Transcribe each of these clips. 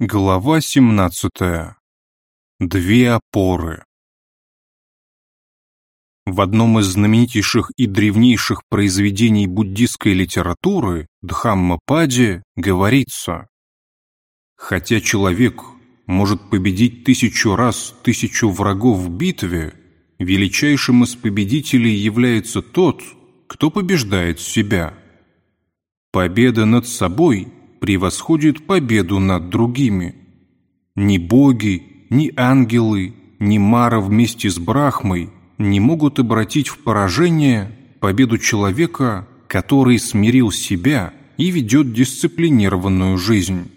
Глава 17. Две опоры. В одном из знаменитейших и древнейших произведений буддистской литературы Дхаммападе говорится «Хотя человек может победить тысячу раз тысячу врагов в битве, величайшим из победителей является тот, кто побеждает себя. Победа над собой – превосходит победу над другими. Ни боги, ни ангелы, ни Мара вместе с Брахмой не могут обратить в поражение победу человека, который смирил себя и ведет дисциплинированную жизнь.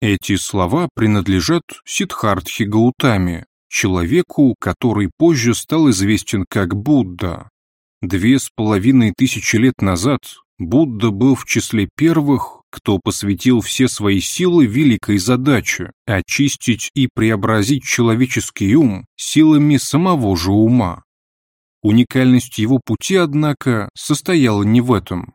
Эти слова принадлежат Сиддхартхе Гаутаме, человеку, который позже стал известен как Будда. Две с половиной тысячи лет назад Будда был в числе первых, кто посвятил все свои силы великой задаче – очистить и преобразить человеческий ум силами самого же ума. Уникальность его пути, однако, состояла не в этом.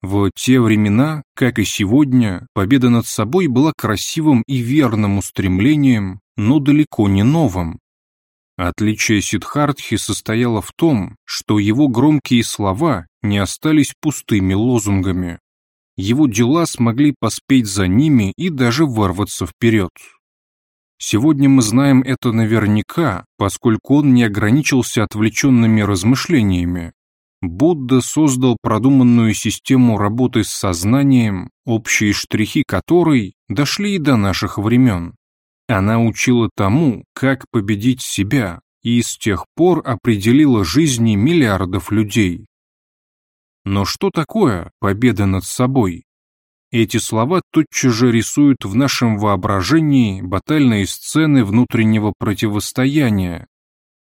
В те времена, как и сегодня, победа над собой была красивым и верным устремлением, но далеко не новым. Отличие Сиддхартхи состояло в том, что его громкие слова не остались пустыми лозунгами. Его дела смогли поспеть за ними и даже вырваться вперед. Сегодня мы знаем это наверняка, поскольку он не ограничился отвлеченными размышлениями. Будда создал продуманную систему работы с сознанием, общие штрихи которой дошли и до наших времен. Она учила тому, как победить себя, и с тех пор определила жизни миллиардов людей. Но что такое победа над собой? Эти слова тотчас же рисуют в нашем воображении батальные сцены внутреннего противостояния.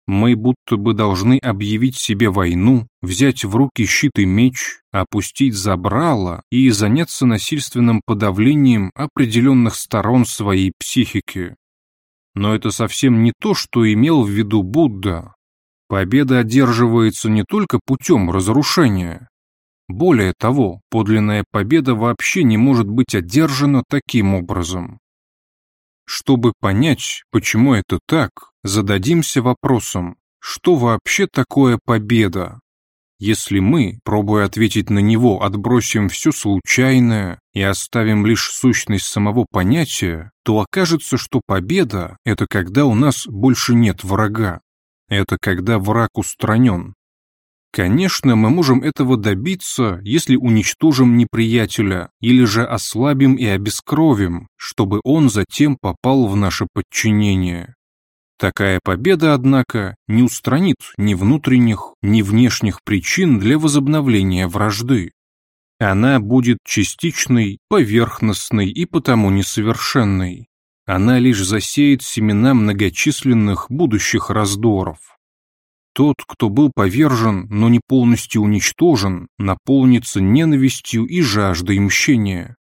Мы будто бы должны объявить себе войну, взять в руки щит и меч, опустить забрало и заняться насильственным подавлением определенных сторон своей психики. Но это совсем не то, что имел в виду Будда. Победа одерживается не только путем разрушения. Более того, подлинная победа вообще не может быть одержана таким образом. Чтобы понять, почему это так, зададимся вопросом, что вообще такое победа? Если мы, пробуя ответить на него, отбросим все случайное и оставим лишь сущность самого понятия, то окажется, что победа – это когда у нас больше нет врага. Это когда враг устранен. Конечно, мы можем этого добиться, если уничтожим неприятеля или же ослабим и обескровим, чтобы он затем попал в наше подчинение. Такая победа, однако, не устранит ни внутренних, ни внешних причин для возобновления вражды. Она будет частичной, поверхностной и потому несовершенной. Она лишь засеет семена многочисленных будущих раздоров. Тот, кто был повержен, но не полностью уничтожен, наполнится ненавистью и жаждой мщения.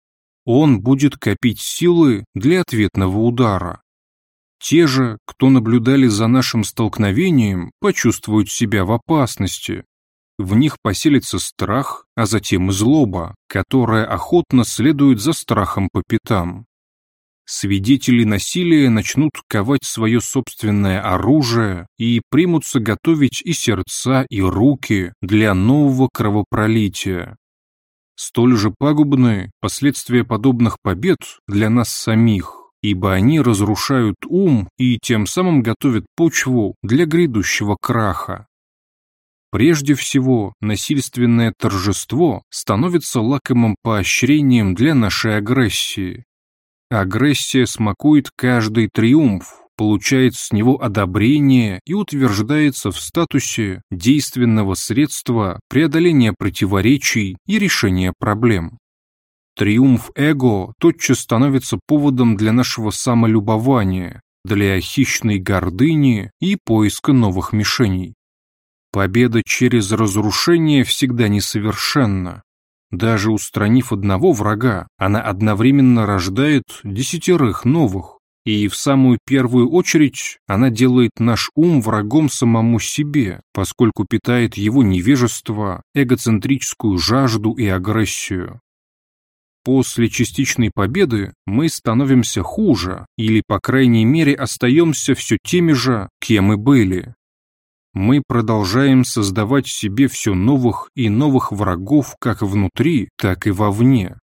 Он будет копить силы для ответного удара. Те же, кто наблюдали за нашим столкновением, почувствуют себя в опасности. В них поселится страх, а затем и злоба, которая охотно следует за страхом по пятам. Свидетели насилия начнут ковать свое собственное оружие и примутся готовить и сердца, и руки для нового кровопролития. Столь же пагубны последствия подобных побед для нас самих ибо они разрушают ум и тем самым готовят почву для грядущего краха. Прежде всего, насильственное торжество становится лакомым поощрением для нашей агрессии. Агрессия смакует каждый триумф, получает с него одобрение и утверждается в статусе действенного средства преодоления противоречий и решения проблем. Триумф эго тотчас становится поводом для нашего самолюбования, для хищной гордыни и поиска новых мишеней. Победа через разрушение всегда несовершенна. Даже устранив одного врага, она одновременно рождает десятерых новых, и в самую первую очередь она делает наш ум врагом самому себе, поскольку питает его невежество, эгоцентрическую жажду и агрессию. После частичной победы мы становимся хуже или, по крайней мере, остаемся все теми же, кем и были. Мы продолжаем создавать себе все новых и новых врагов как внутри, так и вовне.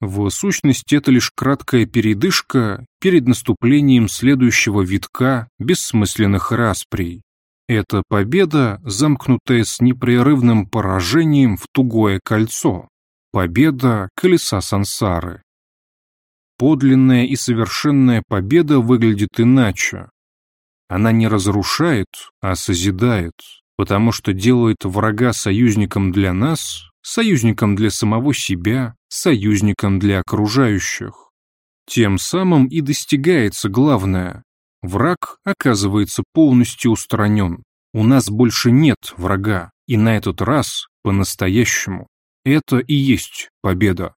В сущности, это лишь краткая передышка перед наступлением следующего витка бессмысленных расприй. Это победа, замкнутая с непрерывным поражением в тугое кольцо. Победа колеса сансары. Подлинная и совершенная победа выглядит иначе. Она не разрушает, а созидает, потому что делает врага союзником для нас, союзником для самого себя, союзником для окружающих. Тем самым и достигается главное. Враг оказывается полностью устранен. У нас больше нет врага, и на этот раз по-настоящему. Это и есть победа.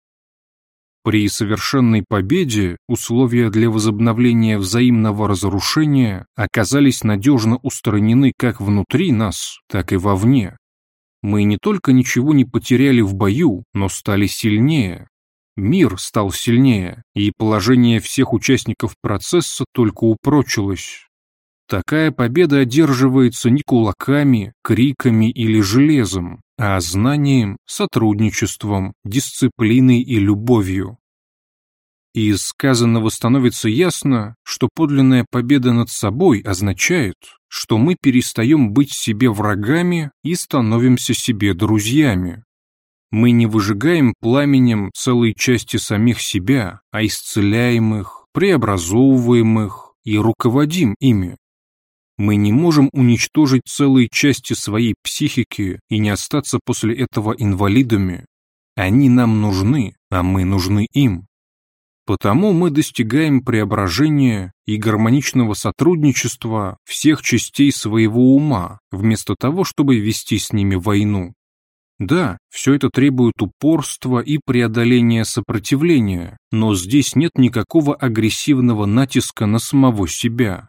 При совершенной победе условия для возобновления взаимного разрушения оказались надежно устранены как внутри нас, так и вовне. Мы не только ничего не потеряли в бою, но стали сильнее. Мир стал сильнее, и положение всех участников процесса только упрочилось. Такая победа одерживается не кулаками, криками или железом, а знанием, сотрудничеством, дисциплиной и любовью. Из сказанного становится ясно, что подлинная победа над собой означает, что мы перестаем быть себе врагами и становимся себе друзьями. Мы не выжигаем пламенем целые части самих себя, а исцеляем их, преобразовываем их и руководим ими. Мы не можем уничтожить целые части своей психики и не остаться после этого инвалидами. Они нам нужны, а мы нужны им. Потому мы достигаем преображения и гармоничного сотрудничества всех частей своего ума, вместо того, чтобы вести с ними войну. Да, все это требует упорства и преодоления сопротивления, но здесь нет никакого агрессивного натиска на самого себя.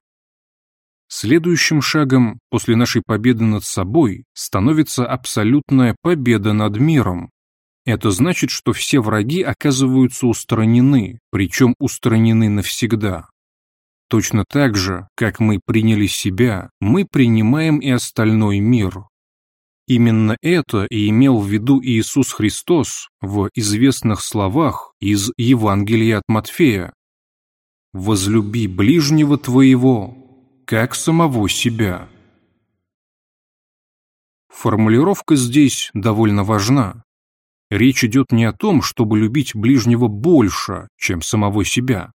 Следующим шагом после нашей победы над собой становится абсолютная победа над миром. Это значит, что все враги оказываются устранены, причем устранены навсегда. Точно так же, как мы приняли себя, мы принимаем и остальной мир. Именно это и имел в виду Иисус Христос в известных словах из Евангелия от Матфея. «Возлюби ближнего твоего, как самого себя. Формулировка здесь довольно важна. Речь идет не о том, чтобы любить ближнего больше, чем самого себя.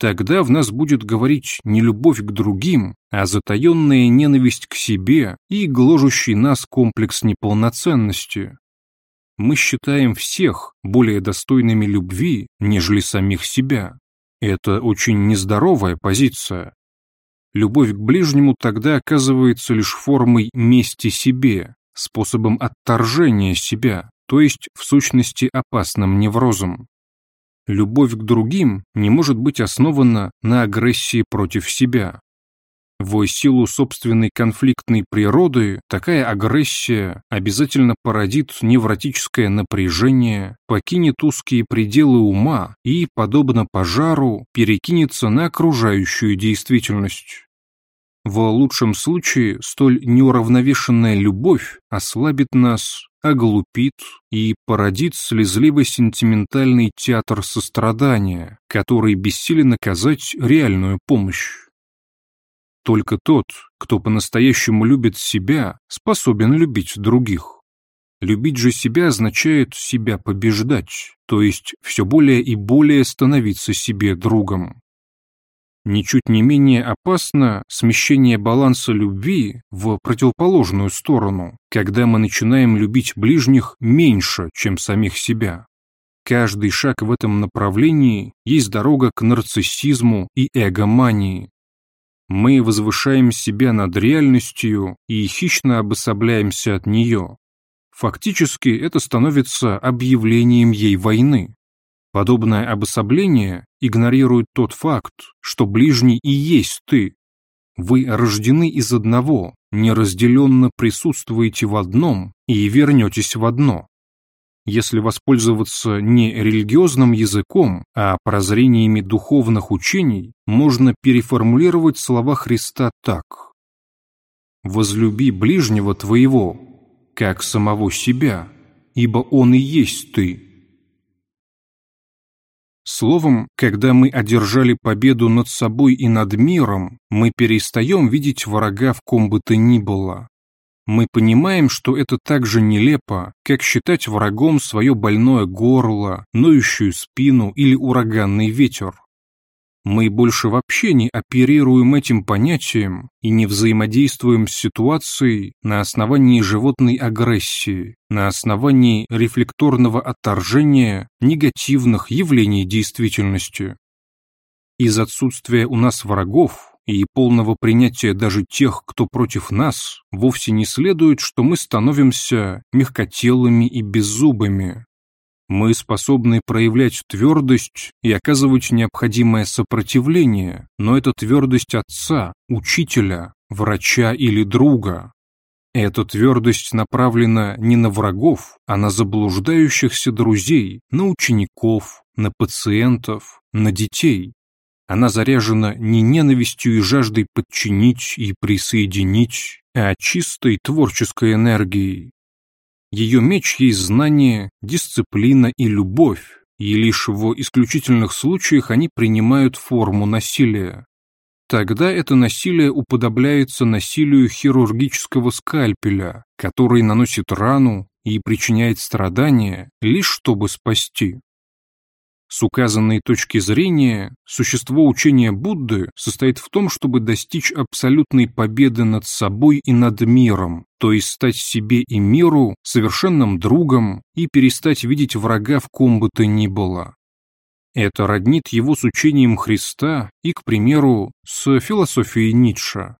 Тогда в нас будет говорить не любовь к другим, а затаенная ненависть к себе и гложущий нас комплекс неполноценности. Мы считаем всех более достойными любви, нежели самих себя. Это очень нездоровая позиция, Любовь к ближнему тогда оказывается лишь формой мести себе, способом отторжения себя, то есть в сущности опасным неврозом. Любовь к другим не может быть основана на агрессии против себя. В силу собственной конфликтной природы такая агрессия обязательно породит невротическое напряжение, покинет узкие пределы ума и, подобно пожару, перекинется на окружающую действительность. В лучшем случае столь неуравновешенная любовь ослабит нас, оглупит и породит слезливо-сентиментальный театр сострадания, который бессилен оказать реальную помощь. Только тот, кто по-настоящему любит себя, способен любить других. Любить же себя означает себя побеждать, то есть все более и более становиться себе другом. Ничуть не менее опасно смещение баланса любви в противоположную сторону, когда мы начинаем любить ближних меньше, чем самих себя. Каждый шаг в этом направлении есть дорога к нарциссизму и эгомании. Мы возвышаем себя над реальностью и хищно обособляемся от нее. Фактически это становится объявлением ей войны. Подобное обособление игнорирует тот факт, что ближний и есть ты. Вы рождены из одного, неразделенно присутствуете в одном и вернетесь в одно. если воспользоваться не религиозным языком, а прозрениями духовных учений, можно переформулировать слова Христа так. «Возлюби ближнего твоего, как самого себя, ибо он и есть ты». Словом, когда мы одержали победу над собой и над миром, мы перестаем видеть врага в ком бы то ни было. Мы понимаем, что это так же нелепо, как считать врагом свое больное горло, ноющую спину или ураганный ветер. Мы больше вообще не оперируем этим понятием и не взаимодействуем с ситуацией на основании животной агрессии, на основании рефлекторного отторжения негативных явлений действительности. Из отсутствия у нас врагов и полного принятия даже тех, кто против нас, вовсе не следует, что мы становимся мягкотелыми и беззубыми. Мы способны проявлять твердость и оказывать необходимое сопротивление, но это твердость отца, учителя, врача или друга. Эта твердость направлена не на врагов, а на заблуждающихся друзей, на учеников, на пациентов, на детей. Она заряжена не ненавистью и жаждой подчинить и присоединить, а чистой творческой энергией. Ее меч есть знание, дисциплина и любовь, и лишь в исключительных случаях они принимают форму насилия. Тогда это насилие уподобляется насилию хирургического скальпеля, который наносит рану и причиняет страдания, лишь чтобы спасти. С указанной точки зрения, существо учения Будды состоит в том, чтобы достичь абсолютной победы над собой и над миром, то есть стать себе и миру совершенным другом и перестать видеть врага в ком бы то ни было. Это роднит его с учением Христа и, к примеру, с философией Ницше.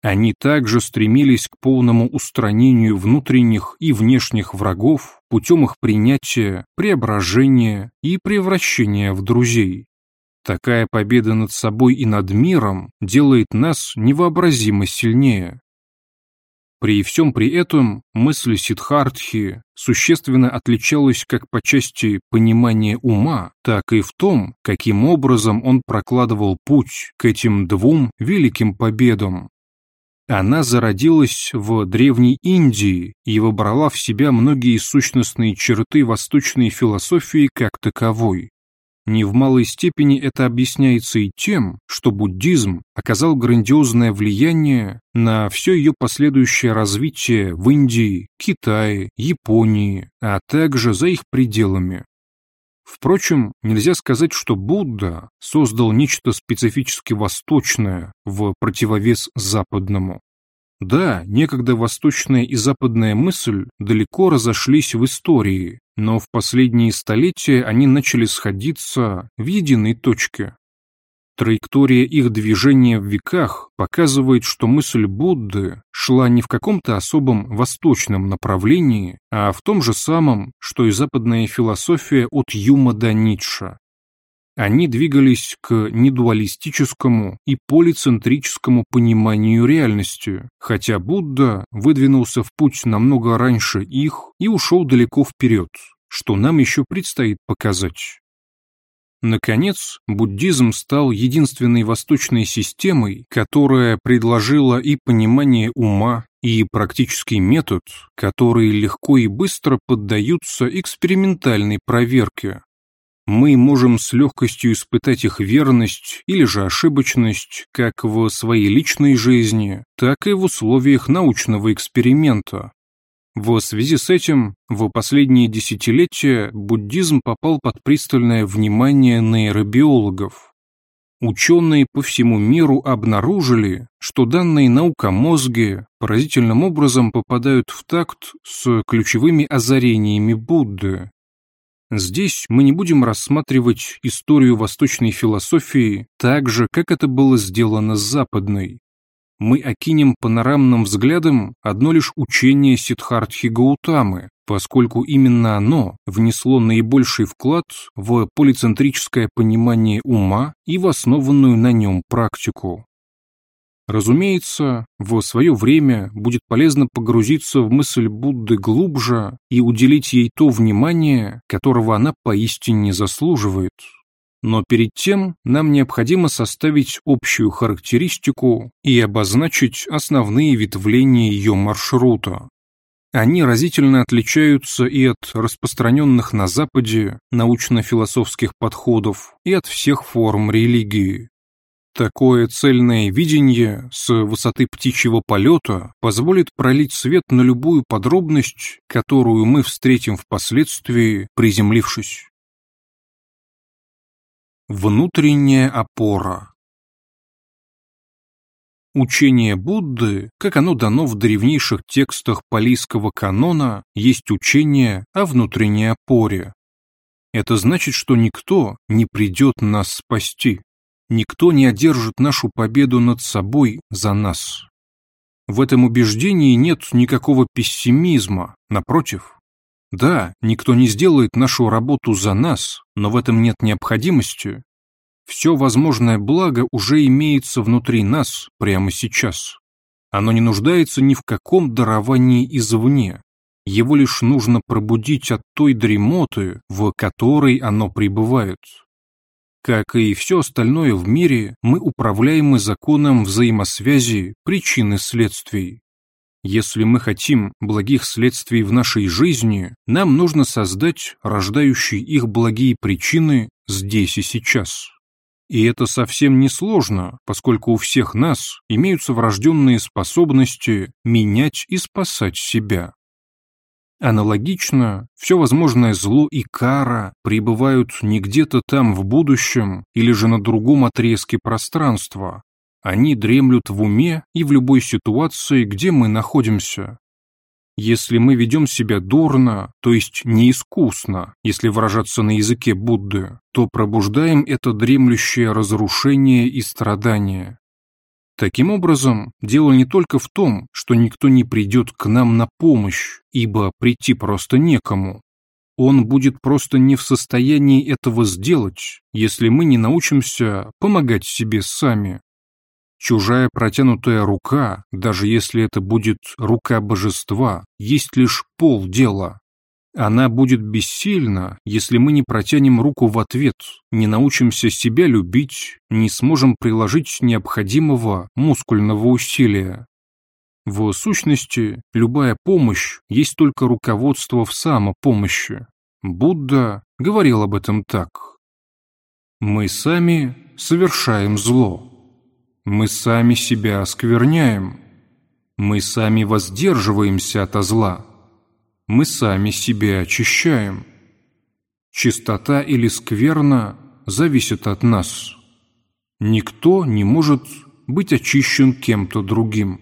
Они также стремились к полному устранению внутренних и внешних врагов путем их принятия, преображения и превращения в друзей. Такая победа над собой и над миром делает нас невообразимо сильнее. При всем при этом мысль Сиддхартхи существенно отличалась как по части понимания ума, так и в том, каким образом он прокладывал путь к этим двум великим победам. Она зародилась в Древней Индии и вобрала в себя многие сущностные черты восточной философии как таковой. Не в малой степени это объясняется и тем, что буддизм оказал грандиозное влияние на все ее последующее развитие в Индии, Китае, Японии, а также за их пределами. Впрочем, нельзя сказать, что Будда создал нечто специфически восточное в противовес западному. Да, некогда восточная и западная мысль далеко разошлись в истории, но в последние столетия они начали сходиться в единой точке. Траектория их движения в веках показывает, что мысль Будды шла не в каком-то особом восточном направлении, а в том же самом, что и западная философия от Юма до Ницше. Они двигались к недуалистическому и полицентрическому пониманию реальности, хотя Будда выдвинулся в путь намного раньше их и ушел далеко вперед, что нам еще предстоит показать. Наконец, буддизм стал единственной восточной системой, которая предложила и понимание ума, и практический метод, которые легко и быстро поддаются экспериментальной проверке. Мы можем с легкостью испытать их верность или же ошибочность как в своей личной жизни, так и в условиях научного эксперимента, в связи с этим, в последние десятилетия буддизм попал под пристальное внимание нейробиологов. Ученые по всему миру обнаружили, что данные наука о мозге поразительным образом попадают в такт с ключевыми озарениями Будды. Здесь мы не будем рассматривать историю восточной философии так же, как это было сделано с западной мы окинем панорамным взглядом одно лишь учение Сиддхартхи Гаутамы, поскольку именно оно внесло наибольший вклад в полицентрическое понимание ума и в основанную на нем практику. Разумеется, в свое время будет полезно погрузиться в мысль Будды глубже и уделить ей то внимание, которого она поистине заслуживает. Но перед тем нам необходимо составить общую характеристику и обозначить основные ветвления ее маршрута. Они разительно отличаются и от распространенных на Западе научно-философских подходов, и от всех форм религии. Такое цельное видение с высоты птичьего полета позволит пролить свет на любую подробность, которую мы встретим впоследствии, приземлившись. Внутренняя опора Учение Будды, как оно дано в древнейших текстах палийского канона, есть учение о внутренней опоре. Это значит, что никто не придет нас спасти. Никто не одержит нашу победу над собой за нас. В этом убеждении нет никакого пессимизма, напротив. Да, никто не сделает нашу работу за нас, но в этом нет необходимости. Все возможное благо уже имеется внутри нас прямо сейчас. Оно не нуждается ни в каком даровании извне. Его лишь нужно пробудить от той дремоты, в которой оно пребывает. Как и все остальное в мире, мы управляемы законом взаимосвязи причин и следствий. Если мы хотим благих следствий в нашей жизни, нам нужно создать рождающие их благие причины здесь и сейчас. И это совсем не сложно, поскольку у всех нас имеются врожденные способности менять и спасать себя. Аналогично, все возможное зло и кара пребывают не где-то там в будущем или же на другом отрезке пространства. Они дремлют в уме и в любой ситуации, где мы находимся. Если мы ведем себя дурно, то есть неискусно, если выражаться на языке Будды, то пробуждаем это дремлющее разрушение и страдание. Таким образом, дело не только в том, что никто не придет к нам на помощь, ибо прийти просто некому. Он будет просто не в состоянии этого сделать, если мы не научимся помогать себе сами. Чужая протянутая рука, даже если это будет рука божества, есть лишь полдела. Она будет бессильна, если мы не протянем руку в ответ, не научимся себя любить, не сможем приложить необходимого мускульного усилия. В сущности, любая помощь есть только руководство в самопомощи. Будда говорил об этом так. Мы сами совершаем зло. Мы сами себя оскверняем. Мы сами воздерживаемся от зла мы сами себя очищаем. Чистота или скверна зависит от нас. Никто не может быть очищен кем-то другим.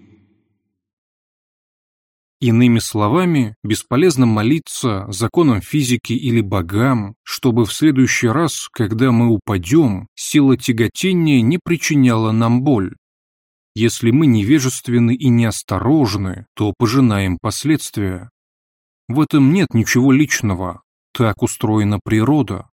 Иными словами, бесполезно молиться законам физики или богам, чтобы в следующий раз, когда мы упадем, сила тяготения не причиняла нам боль. Если мы невежественны и неосторожны, то пожинаем последствия. В этом нет ничего личного, так устроена природа.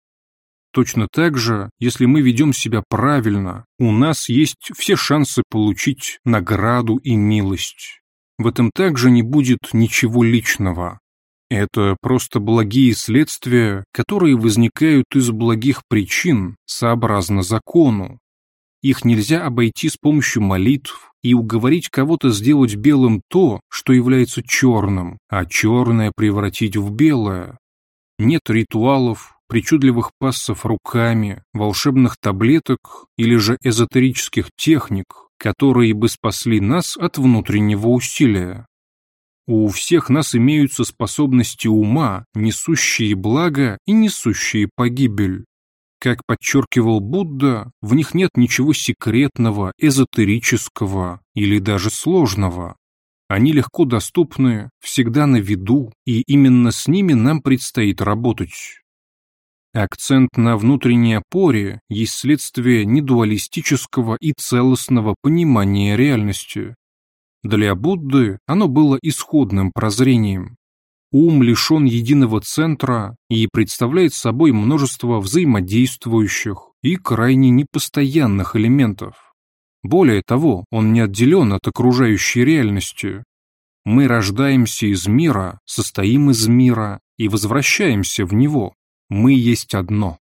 Точно так же, если мы ведем себя правильно, у нас есть все шансы получить награду и милость. В этом также не будет ничего личного. Это просто благие следствия, которые возникают из благих причин, сообразно закону. Их нельзя обойти с помощью молитв и уговорить кого-то сделать белым то, что является черным, а черное превратить в белое. Нет ритуалов, причудливых пассов руками, волшебных таблеток или же эзотерических техник, которые бы спасли нас от внутреннего усилия. У всех нас имеются способности ума, несущие благо и несущие погибель. Как подчеркивал Будда, в них нет ничего секретного, эзотерического или даже сложного. Они легко доступны, всегда на виду, и именно с ними нам предстоит работать. Акцент на внутренней опоре есть следствие недуалистического и целостного понимания реальности. Для Будды оно было исходным прозрением. Ум лишен единого центра и представляет собой множество взаимодействующих и крайне непостоянных элементов. Более того, он не отделен от окружающей реальности. Мы рождаемся из мира, состоим из мира и возвращаемся в него. Мы есть одно.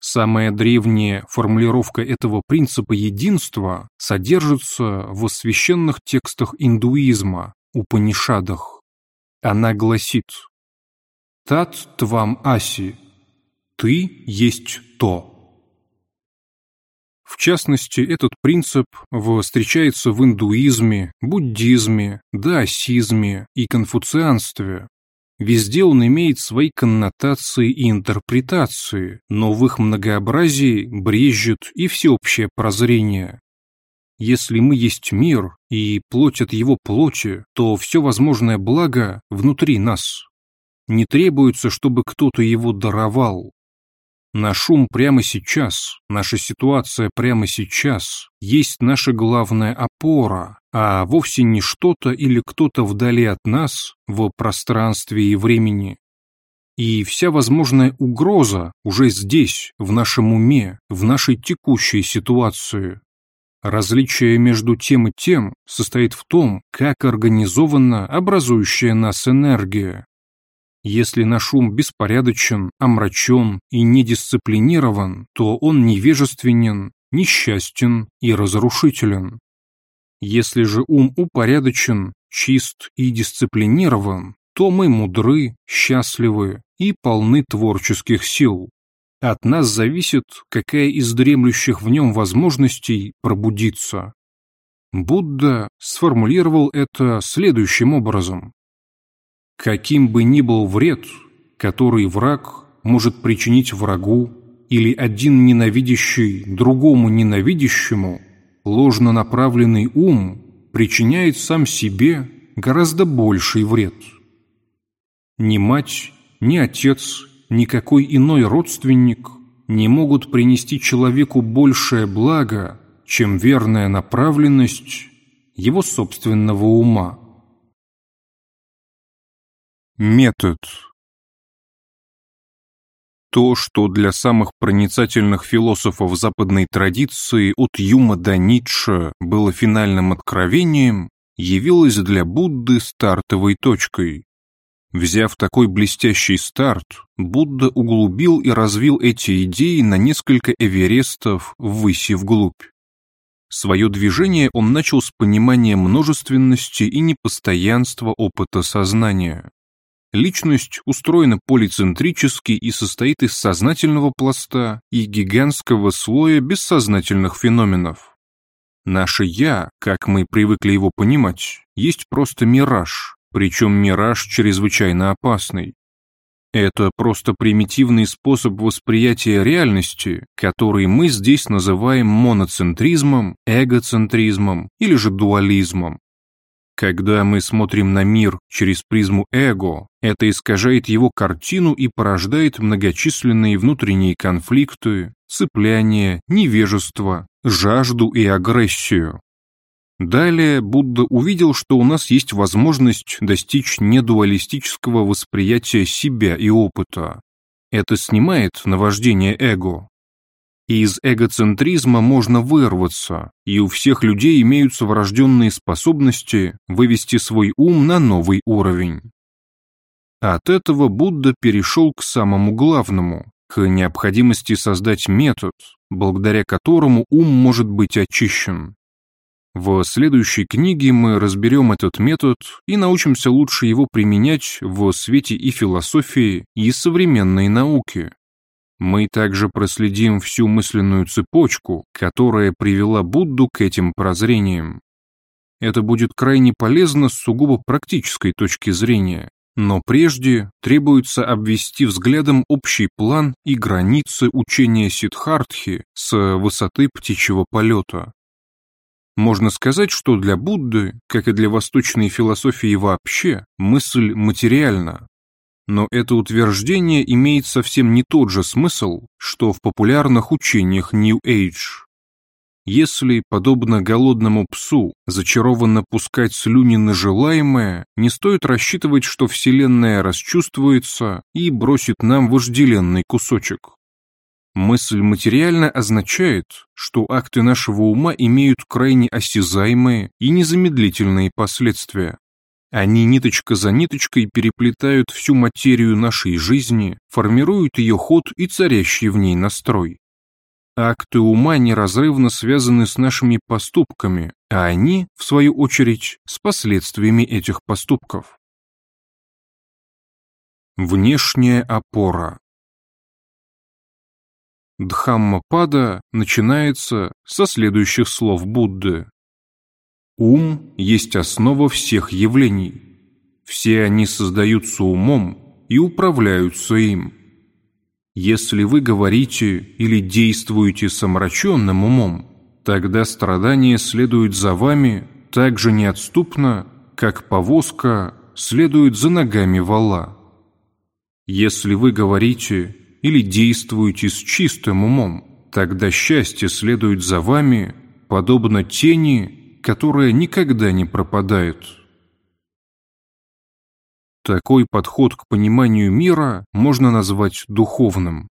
Самая древняя формулировка этого принципа единства содержится в священных текстах индуизма, Упанишадах. Она гласит «Тат твам аси» – «Ты есть то». В частности, этот принцип встречается в индуизме, буддизме, даосизме и конфуцианстве. Везде он имеет свои коннотации и интерпретации, но в их многообразии брежет и всеобщее прозрение. Если мы есть мир и плоть от его плоти, то все возможное благо внутри нас. Не требуется, чтобы кто-то его даровал, Наш ум прямо сейчас, наша ситуация прямо сейчас есть наша главная опора, а вовсе не что-то или кто-то вдали от нас в пространстве и времени. И вся возможная угроза уже здесь, в нашем уме, в нашей текущей ситуации. Различие между тем и тем состоит в том, как организована образующая нас энергия. Если наш ум беспорядочен, омрачен и недисциплинирован, то он невежественен, несчастен и разрушителен. Если же ум упорядочен, чист и дисциплинирован, то мы мудры, счастливы и полны творческих сил. От нас зависит, какая из дремлющих в нем возможностей пробудится. Будда сформулировал это следующим образом. Каким бы ни был вред, который враг может причинить врагу, или один ненавидящий другому ненавидящему, ложно направленный ум причиняет сам себе гораздо больший вред. Ни мать, ни отец, никакой иной родственник не могут принести человеку большее благо, чем верная направленность его собственного ума. Метод То, что для самых проницательных философов западной традиции от Юма до Ницше было финальным откровением, явилось для Будды стартовой точкой. Взяв такой блестящий старт, Будда углубил и развил эти идеи на несколько эверестов ввысь вглубь. Свое движение он начал с понимания множественности и непостоянства опыта сознания. Личность устроена полицентрически и состоит из сознательного пласта и гигантского слоя бессознательных феноменов. Наше «я», как мы привыкли его понимать, есть просто мираж, причем мираж чрезвычайно опасный. Это просто примитивный способ восприятия реальности, который мы здесь называем моноцентризмом, эгоцентризмом или же дуализмом. Когда мы смотрим на мир через призму эго, это искажает его картину и порождает многочисленные внутренние конфликты, цепляние, невежество, жажду и агрессию. Далее Будда увидел, что у нас есть возможность достичь недуалистического восприятия себя и опыта. Это снимает наваждение эго, из эгоцентризма можно вырваться, и у всех людей имеются врожденные способности вывести свой ум на новый уровень. От этого Будда перешел к самому главному, к необходимости создать метод, благодаря которому ум может быть очищен. В следующей книге мы разберем этот метод и научимся лучше его применять в свете и философии, и современной науки. Мы также проследим всю мысленную цепочку, которая привела Будду к этим прозрениям. Это будет крайне полезно с сугубо практической точки зрения, но прежде требуется обвести взглядом общий план и границы учения Сиддхартхи с высоты птичьего полета. Можно сказать, что для Будды, как и для восточной философии вообще, мысль материальна, но это утверждение имеет совсем не тот же смысл, что в популярных учениях New Age. Если, подобно голодному псу, зачарованно пускать слюни на желаемое, не стоит рассчитывать, что Вселенная расчувствуется и бросит нам вожделенный кусочек. Мысль материально означает, что акты нашего ума имеют крайне осязаемые и незамедлительные последствия. Они ниточка за ниточкой переплетают всю материю нашей жизни, формируют ее ход и царящий в ней настрой. Акты ума неразрывно связаны с нашими поступками, а они, в свою очередь, с последствиями этих поступков. Внешняя опора Дхаммапада начинается со следующих слов Будды. Ум есть основа всех явлений. Все они создаются умом и управляются им. Если вы говорите или действуете с омраченным умом, тогда страдания следуют за вами так же неотступно, как повозка следует за ногами вала. Если вы говорите или действуете с чистым умом, тогда счастье следует за вами, подобно тени, которая никогда не пропадает. Такой подход к пониманию мира можно назвать духовным.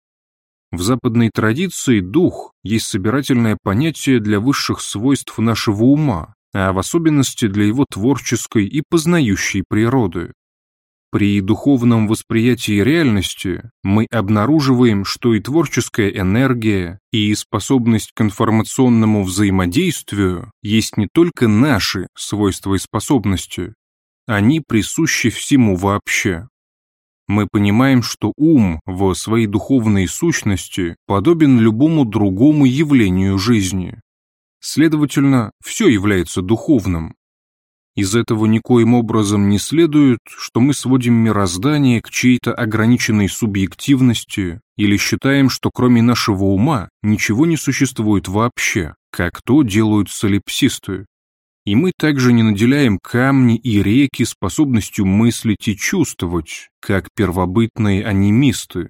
В западной традиции дух есть собирательное понятие для высших свойств нашего ума, а в особенности для его творческой и познающей природы. При духовном восприятии реальности мы обнаруживаем, что и творческая энергия, и способность к информационному взаимодействию есть не только наши свойства и способности, они присущи всему вообще. Мы понимаем, что ум в своей духовной сущности подобен любому другому явлению жизни. Следовательно, все является духовным. Из этого никоим образом не следует, что мы сводим мироздание к чьей-то ограниченной субъективности или считаем, что кроме нашего ума ничего не существует вообще, как то делают солипсисты. И мы также не наделяем камни и реки способностью мыслить и чувствовать, как первобытные анимисты.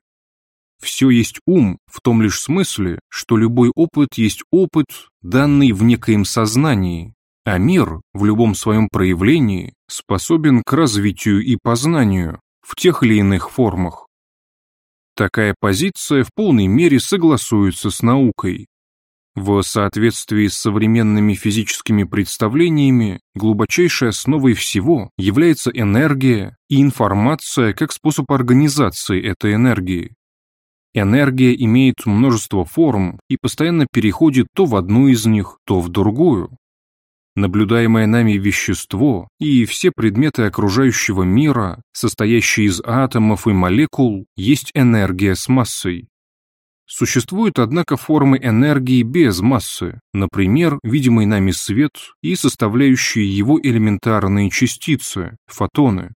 Все есть ум в том лишь смысле, что любой опыт есть опыт, данный в некоем сознании, а мир в любом своем проявлении способен к развитию и познанию в тех или иных формах. Такая позиция в полной мере согласуется с наукой, в соответствии с современными физическими представлениями, глубочайшей основой всего является энергия и информация как способ организации этой энергии. Энергия имеет множество форм и постоянно переходит то в одну из них, то в другую. Наблюдаемое нами вещество и все предметы окружающего мира, состоящие из атомов и молекул, есть энергия с массой. Существуют, однако, формы энергии без массы, например, видимый нами свет и составляющие его элементарные частицы, фотоны.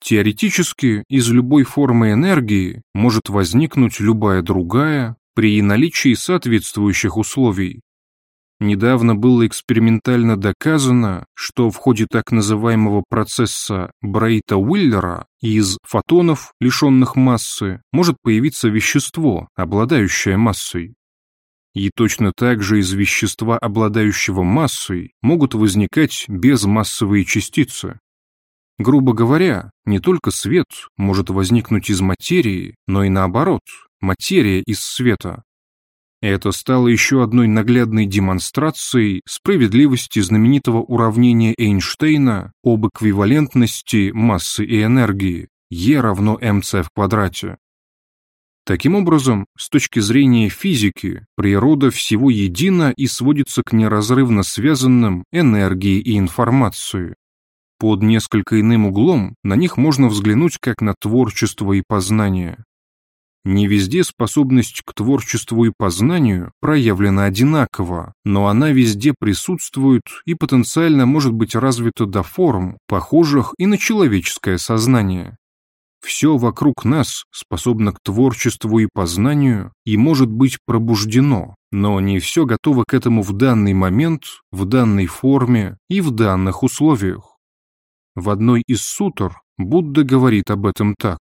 Теоретически, из любой формы энергии может возникнуть любая другая при наличии соответствующих условий. Недавно было экспериментально доказано, что в ходе так называемого процесса Брейта-Уиллера из фотонов, лишенных массы, может появиться вещество, обладающее массой. И точно так же из вещества, обладающего массой, могут возникать безмассовые частицы. Грубо говоря, не только свет может возникнуть из материи, но и наоборот, материя из света. Это стало еще одной наглядной демонстрацией справедливости знаменитого уравнения Эйнштейна об эквивалентности массы и энергии E равно mc в квадрате. Таким образом, с точки зрения физики, природа всего едина и сводится к неразрывно связанным энергии и информации. Под несколько иным углом на них можно взглянуть как на творчество и познание. Не везде способность к творчеству и познанию проявлена одинаково, но она везде присутствует и потенциально может быть развита до форм, похожих и на человеческое сознание. Все вокруг нас способно к творчеству и познанию и может быть пробуждено, но не все готово к этому в данный момент, в данной форме и в данных условиях. В одной из сутр Будда говорит об этом так.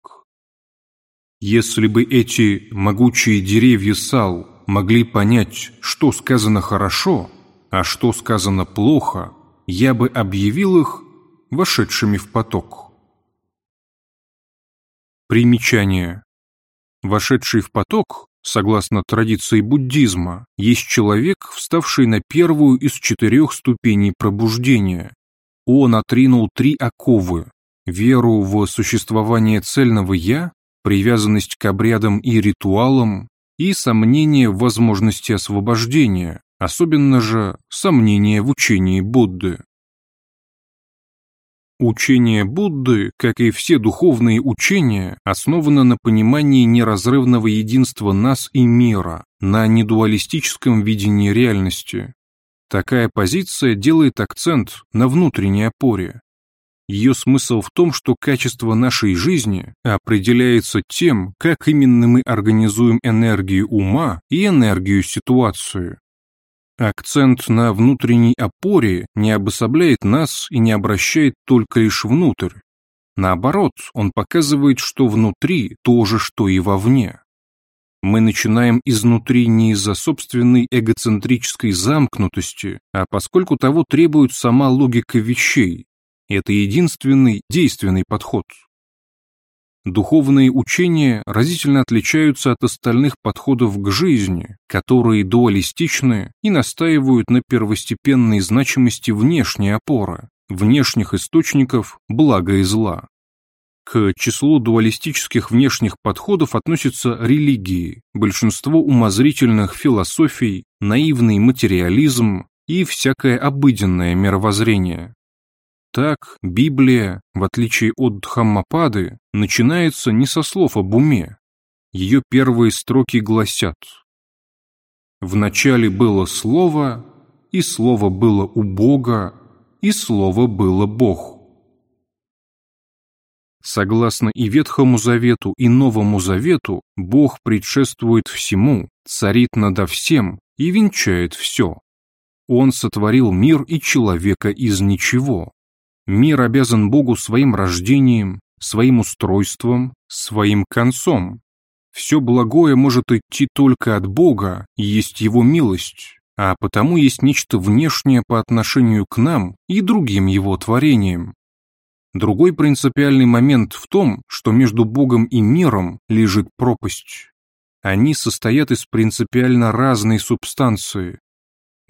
Если бы эти могучие деревья сал могли понять, что сказано хорошо, а что сказано плохо, я бы объявил их вошедшими в поток. Примечание. Вошедший в поток согласно традиции буддизма, есть человек, вставший на первую из четырех ступеней пробуждения. Он отринул три оковы – веру в существование цельного «я», привязанность к обрядам и ритуалам и сомнение в возможности освобождения, особенно же сомнение в учении Будды. Учение Будды, как и все духовные учения, основано на понимании неразрывного единства нас и мира, на недуалистическом видении реальности. Такая позиция делает акцент на внутренней опоре. Ее смысл в том, что качество нашей жизни определяется тем, как именно мы организуем энергию ума и энергию ситуации. Акцент на внутренней опоре не обособляет нас и не обращает только лишь внутрь. Наоборот, он показывает, что внутри то же, что и вовне. Мы начинаем изнутри не из-за собственной эгоцентрической замкнутости, а поскольку того требует сама логика вещей. Это единственный действенный подход. Духовные учения разительно отличаются от остальных подходов к жизни, которые дуалистичны и настаивают на первостепенной значимости внешней опоры, внешних источников блага и зла. К числу дуалистических внешних подходов относятся религии, большинство умозрительных философий, наивный материализм и всякое обыденное мировоззрение. Так, Библия, в отличие от Дхаммапады, начинается не со слов об уме. Ее первые строки гласят «В начале было Слово, и Слово было у Бога, и Слово было Бог». Согласно и Ветхому Завету, и Новому Завету, Бог предшествует всему, царит надо всем и венчает все. Он сотворил мир и человека из ничего. Мир обязан Богу своим рождением, своим устройством, своим концом. Все благое может идти только от Бога, есть Его милость, а потому есть нечто внешнее по отношению к нам и другим Его творениям. Другой принципиальный момент в том, что между Богом и миром лежит пропасть. Они состоят из принципиально разной субстанции.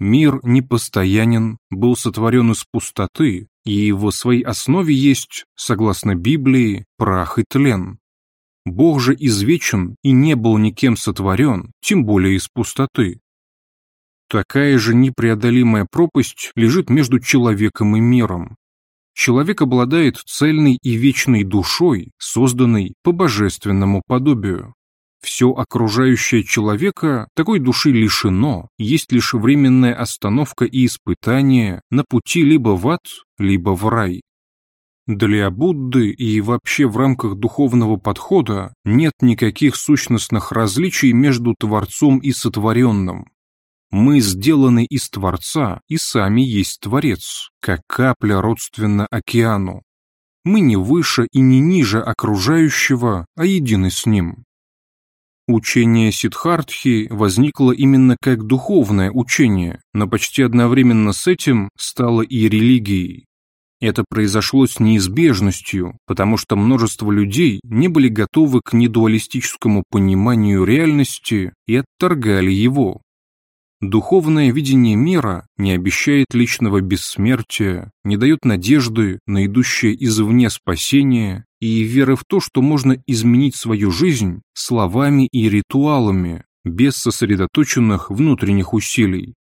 Мир непостоянен, был сотворен из пустоты, и в своей основе есть, согласно Библии, прах и тлен. Бог же извечен и не был никем сотворен, тем более из пустоты. Такая же непреодолимая пропасть лежит между человеком и миром. Человек обладает цельной и вечной душой, созданной по божественному подобию. Все окружающее человека такой души лишено, есть лишь временная остановка и испытание на пути либо в ад, либо в рай. Для Будды и вообще в рамках духовного подхода нет никаких сущностных различий между Творцом и Сотворенным. Мы сделаны из Творца и сами есть Творец, как капля родственна океану. Мы не выше и не ниже окружающего, а едины с ним. Учение Сиддхартхи возникло именно как духовное учение, но почти одновременно с этим стало и религией. Это произошло с неизбежностью, потому что множество людей не были готовы к недуалистическому пониманию реальности и отторгали его. Духовное видение мира не обещает личного бессмертия, не дает надежды на идущее извне спасение и веры в то, что можно изменить свою жизнь словами и ритуалами, без сосредоточенных внутренних усилий.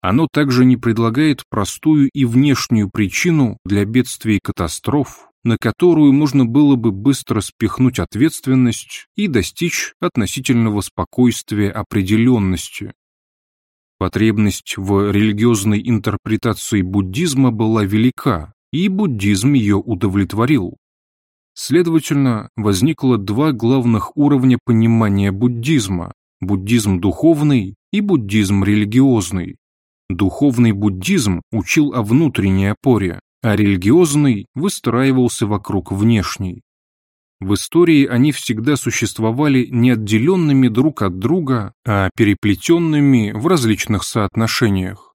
Оно также не предлагает простую и внешнюю причину для бедствий и катастроф, на которую можно было бы быстро спихнуть ответственность и достичь относительного спокойствия определенности. Потребность в религиозной интерпретации буддизма была велика, и буддизм ее удовлетворил. Следовательно, возникло два главных уровня понимания буддизма – буддизм духовный и буддизм религиозный. Духовный буддизм учил о внутренней опоре, а религиозный выстраивался вокруг внешней. В истории они всегда существовали не отделенными друг от друга, а переплетенными в различных соотношениях.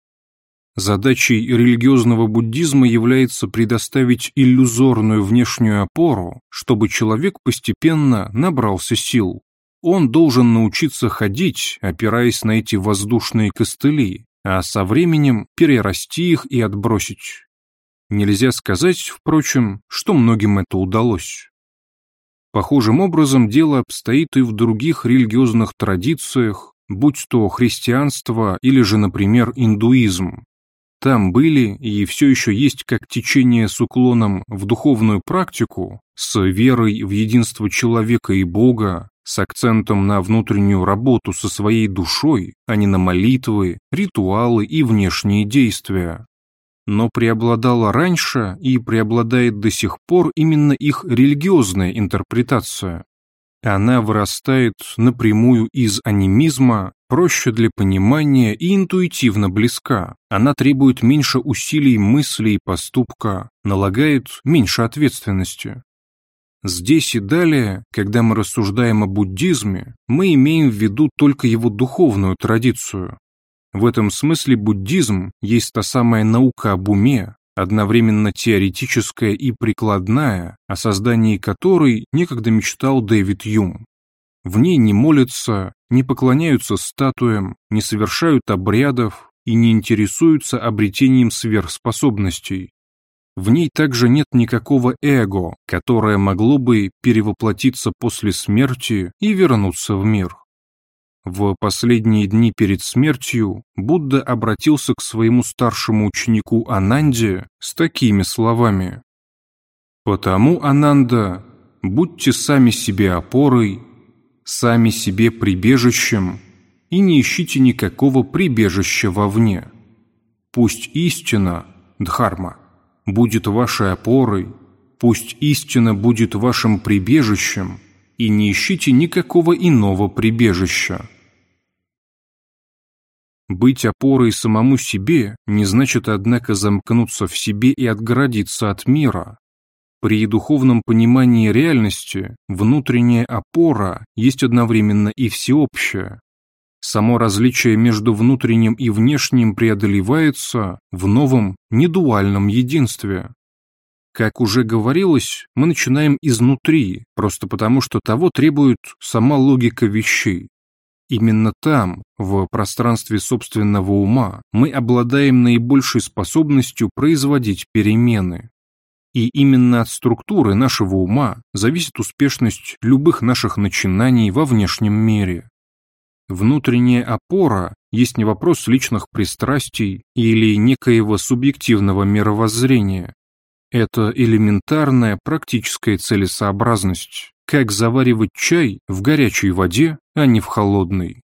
Задачей религиозного буддизма является предоставить иллюзорную внешнюю опору, чтобы человек постепенно набрался сил. он должен научиться ходить, опираясь на эти воздушные костыли, а со временем перерасти их и отбросить. Нельзя сказать, впрочем, что многим это удалось. Похожим образом дело обстоит и в других религиозных традициях, будь то христианство или же, например, индуизм. Там были и все еще есть как течение с уклоном в духовную практику, с верой в единство человека и Бога, с акцентом на внутреннюю работу со своей душой, а не на молитвы, ритуалы и внешние действия. Но преобладала раньше и преобладает до сих пор именно их религиозная интерпретация. Она вырастает напрямую из анимизма, проще для понимания и интуитивно близка. Она требует меньше усилий мысли и поступка, налагает меньше ответственности. Здесь и далее, когда мы рассуждаем о буддизме, мы имеем в виду только его духовную традицию. В этом смысле буддизм есть та самая наука об уме, одновременно теоретическая и прикладная, о создании которой некогда мечтал Дэвид Юм. В ней не молятся, не поклоняются статуям, не совершают обрядов и не интересуются обретением сверхспособностей. В ней также нет никакого эго, которое могло бы перевоплотиться после смерти и вернуться в мир. В последние дни перед смертью Будда обратился к своему старшему ученику Ананде с такими словами. «Потому, Ананда, будьте сами себе опорой, сами себе прибежищем и не ищите никакого прибежища вовне. Пусть истина, Дхарма, будет вашей опорой, пусть истина будет вашим прибежищем, и не ищите никакого иного прибежища. Быть опорой самому себе не значит, однако, замкнуться в себе и отгородиться от мира. При духовном понимании реальности внутренняя опора есть одновременно и всеобщая, Само различие между внутренним и внешним преодолевается в новом недуальном единстве. Как уже говорилось, мы начинаем изнутри, просто потому что того требует сама логика вещей. Именно там, в пространстве собственного ума, мы обладаем наибольшей способностью производить перемены. И именно от структуры нашего ума зависит успешность любых наших начинаний во внешнем мире. Внутренняя опора есть не вопрос личных пристрастий или некоего субъективного мировоззрения. Это элементарная практическая целесообразность, как заваривать чай в горячей воде, а не в холодной.